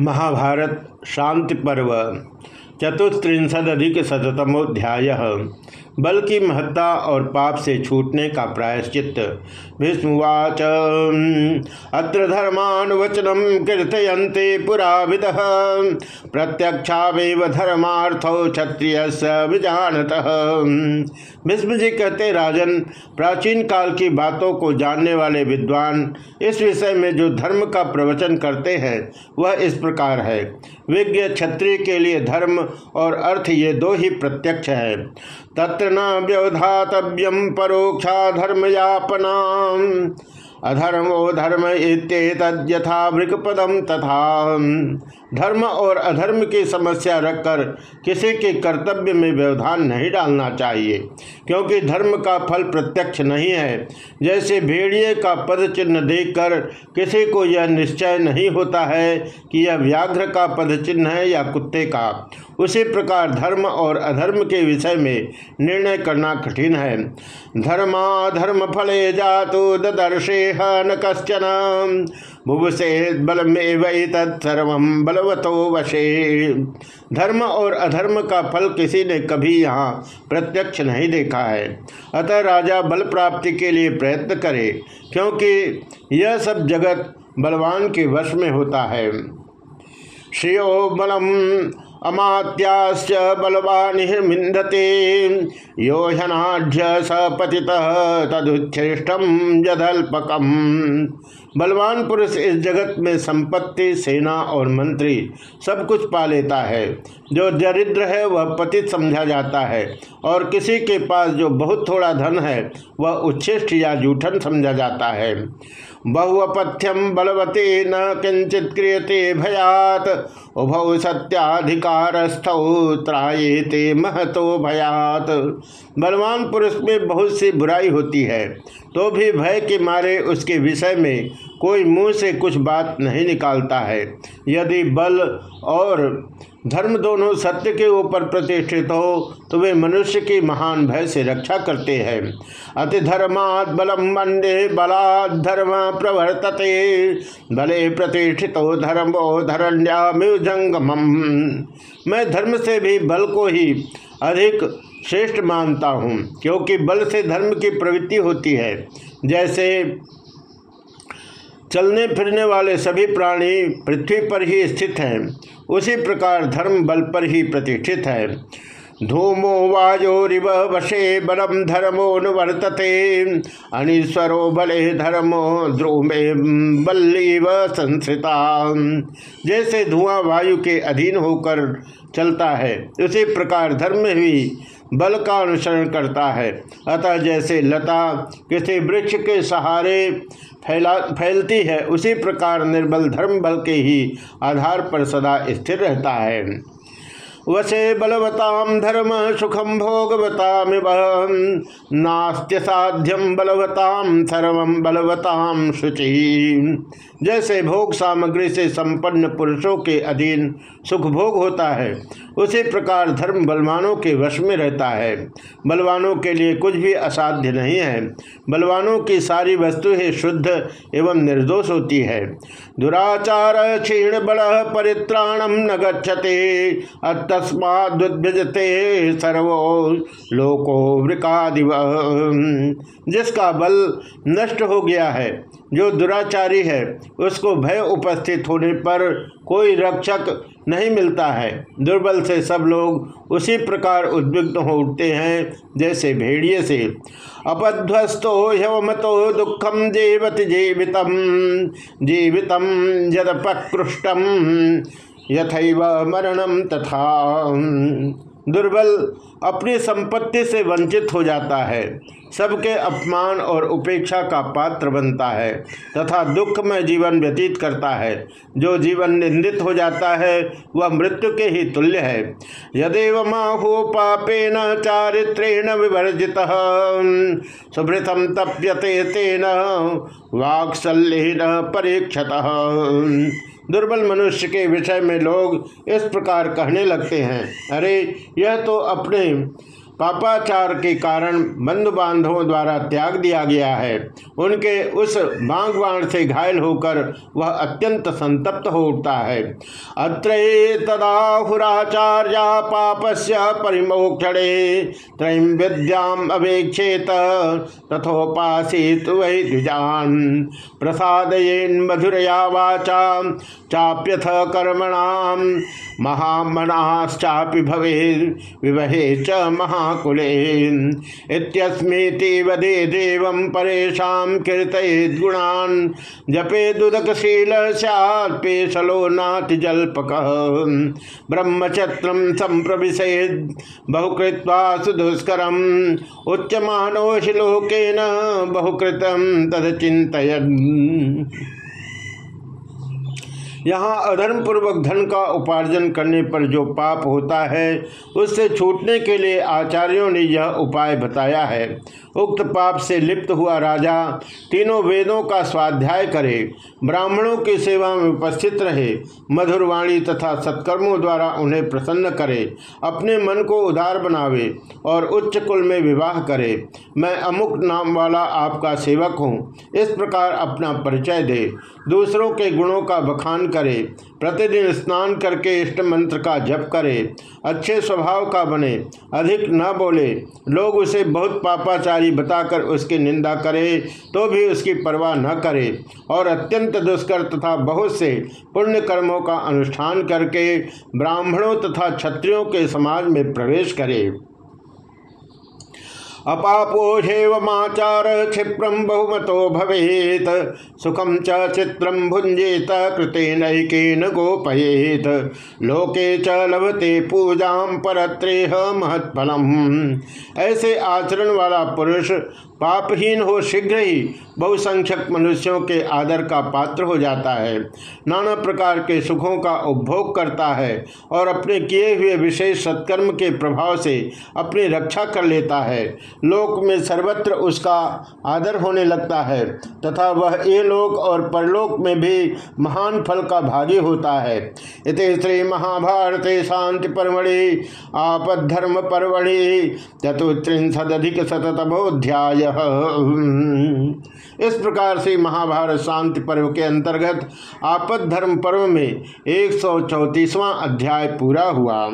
महाभारत शांति पर्व चतुस्त्रिंशदधिक शतमोध्याय बल की महत्ता और पाप से छूटने का प्रायश्चित। भीष्मवाच अत्र धर्मान वचनम कीर्तयन्ते पुरा विद प्रत्यक्षावेव धर्मार्थो क्षत्रिय विजानत। भीष्म जी कहते, राजन, प्राचीन काल की बातों को जानने वाले विद्वान इस विषय में जो धर्म का प्रवचन करते हैं, वह इस प्रकार है। विज्ञ क्षत्रिय के लिए धर्म और अर्थ ये दो ही प्रत्यक्ष है। तत्र न व्यवधातव्यम परोक्षा धर्मयापना अधर्मो धर्म इत्येतद्यथा वृकपदम तथा। धर्म और अधर्म की समस्या रखकर किसी के कर्तव्य में व्यवधान नहीं डालना चाहिए, क्योंकि धर्म का फल प्रत्यक्ष नहीं है। जैसे भेड़िए का पद चिन्ह देखकर किसी को यह निश्चय नहीं होता है कि यह व्याघ्र का पद चिन्ह है या कुत्ते का। उसी प्रकार धर्म और अधर्म के विषय में निर्णय करना कठिन है। धर्माधर्म फले जातु ददर्शे न कश्चन। बुभसे बल में वही तत्सर्व बलवतो वशे। धर्म और अधर्म का फल किसी ने कभी यहाँ प्रत्यक्ष नहीं देखा है। अतः राजा बल प्राप्ति के लिए प्रयत्न करे, क्योंकि यह सब जगत बलवान के वश में होता है। श्रियो बलम अमात्याश्च बलवानिर्मिंदते यो हनाढ़ स पति तदुच्छिष्टम जदल्पकम बलवान पुरुष इस जगत में संपत्ति, सेना और मंत्री सब कुछ पा लेता है। जो दरिद्र है, वह पतित समझा जाता है। और किसी के पास जो बहुत थोड़ा धन है, वह उच्छिष्ट या जूठन समझा जाता है। बहुअपथ्यम बलवते न किंचित क्रियते भयात, उभौ सत्याधिकारस्थ त्राएते महतो भयात। बलवान पुरुष में बहुत सी बुराई होती है तो भी भय के मारे उसके विषय में कोई मुँह से कुछ बात नहीं निकालता है। यदि बल और धर्म दोनों सत्य के ऊपर प्रतिष्ठित हो तो वे मनुष्य की महान भय से रक्षा करते हैं। अति धर्मात् बलम वंदे बलात् धर्म प्रवर्तते। बले प्रतिष्ठित हो धर्मो धरण्याजंगम मैं धर्म से भी बल को ही अधिक श्रेष्ठ मानता हूँ, क्योंकि बल से धर्म की प्रवृत्ति होती है। जैसे चलने फिरने वाले सभी प्राणी पृथ्वी पर ही स्थित हैं। उसी प्रकार धर्म बल पर ही प्रतिष्ठित है। धूमो वाजोरिव वशे बलम धर्मो वर्तते अनिश्वरो बले धर्मो ध्रुमे बल्लीव संस्कृता जैसे धुआँ वायु के अधीन होकर चलता है। उसी प्रकार धर्म भी बल का अनुसरण करता है। अतः जैसे लता किसी वृक्ष के सहारे फैला, फैलती है, उसी प्रकार निर्बल धर्म बल के ही आधार पर सदा स्थिर रहता है। वसे बलवताम धर्म सुखम भोगवताम नास्त्य साध्यम बलवताम सर्व बलवताम शुचि। जैसे भोग सामग्री से संपन्न पुरुषों के अधीन सुख भोग होता है उसी प्रकार धर्म बलवानों के वश में रहता है। बलवानों के लिए कुछ भी असाध्य नहीं है। बलवानों की सारी वस्तु ही शुद्ध एवं निर्दोष होती है। दुराचार क्षीण बल परित्राणम न गच्छते। अतस्माद्भजते सर्वो लोको वृकादिव। जिसका बल नष्ट हो गया है जो दुराचारी है, उसको भय उपस्थित होने पर कोई रक्षक नहीं मिलता है। दुर्बल से सब लोग उसी प्रकार उद्विग्न हो उठते हैं, जैसे भेड़िए से। अपध्वस्तो ह्यवमतो दुखम जीवत जीवितम जीवितम यदपकृष्टम, यथैव मरणम तथा। दुर्बल अपनी संपत्ति से वंचित हो जाता है। सबके अपमान और उपेक्षा का पात्र बनता है तथा दुख में जीवन व्यतीत करता है। जो जीवन निंदित हो जाता है, वह मृत्यु के ही तुल्य है। यदेव माहो पापेन चारित्रेण विवर्जित। सुभृतम तप्यते तेन वाक्सल्यन परीक्षत। दुर्बल मनुष्य के विषय में लोग इस प्रकार कहने लगते हैं। अरे, यह तो अपने पापाचार के कारण बंधु बांधवों द्वारा त्याग दिया गया है। उनके उस बाण से घायल होकर वह अत्यंत संतप्त हो उठता है। अत्र तदाहुराचार्य पापस्य परिमोक्षणे त्रय विद्याम अवेक्षेत तथोपासित वही द्विजान। प्रसादयेन मधुरया वाचा चाप्यथ कर्मणाम महामनाश्चापि भवे विवहे च महाकुले इत्यस्मेति वदे देवं परेशां कीर्तयेद् गुणान् जपे दुदकशील स्यात् पेशलो नातिजल्पकः ब्रह्मचत्रं सम्प्रविशेद्। बहुकृत्वा सुदुष्करम्। उच्यमानोशिलोकेन बहुकृतं तदचिन्तयन्। यहाँ अधर्म पूर्वक धन का उपार्जन करने पर जो पाप होता है, उससे छूटने के लिए आचार्यों ने यह उपाय बताया है। उक्त पाप से लिप्त हुआ राजा, तीनों वेदों का स्वाध्याय करे, ब्राह्मणों की सेवा में उपस्थित रहे, मधुरवाणी तथा सत्कर्मों द्वारा उन्हें प्रसन्न करे, अपने मन को उदार बनावे और उच्च कुल में विवाह करे। मैं अमुक नाम वाला आपका सेवक हूँ, इस प्रकार अपना परिचय दे। दूसरों के गुणों का बखान करे, प्रतिदिन स्नान करके इष्ट मंत्र का जप करे, अच्छे स्वभाव का बने, अधिक न बोले, लोग उसे बहुत पापाचारी बताकर उसकी निंदा करे तो भी उसकी परवाह न करे, और अत्यंत दुष्कर तथा बहुत से पुण्य कर्मों का अनुष्ठान करके ब्राह्मणों तथा क्षत्रियों के समाज में प्रवेश करे। अपापोषेवमाचार क्षिप्रम बहुमतो भवेत। सुखम च चित्रम भुंजेत कृते नैकेन गोपयेत। लोके च लभते पूजा परत्रेह महत्फलम। ऐसे आचरण वाला पुरुष पापहीन हो शीघ्र ही बहुसंख्यक मनुष्यों के आदर का पात्र हो जाता है। नाना प्रकार के सुखों का उपभोग करता है और अपने किए हुए विशेष सत्कर्म के प्रभाव से अपनी रक्षा कर लेता है। लोक में सर्वत्र उसका आदर होने लगता है, तथा वह ये लोक और परलोक में भी महान फल का भागी होता है। इत श्री महाभारत शांति परमणि आपद्धर्म परमणि चतुत्रिशदिक शतमोध्याय इस प्रकार से महाभारत शांति पर्व के अंतर्गत आपद धर्म पर्व में एक अध्याय पूरा हुआ।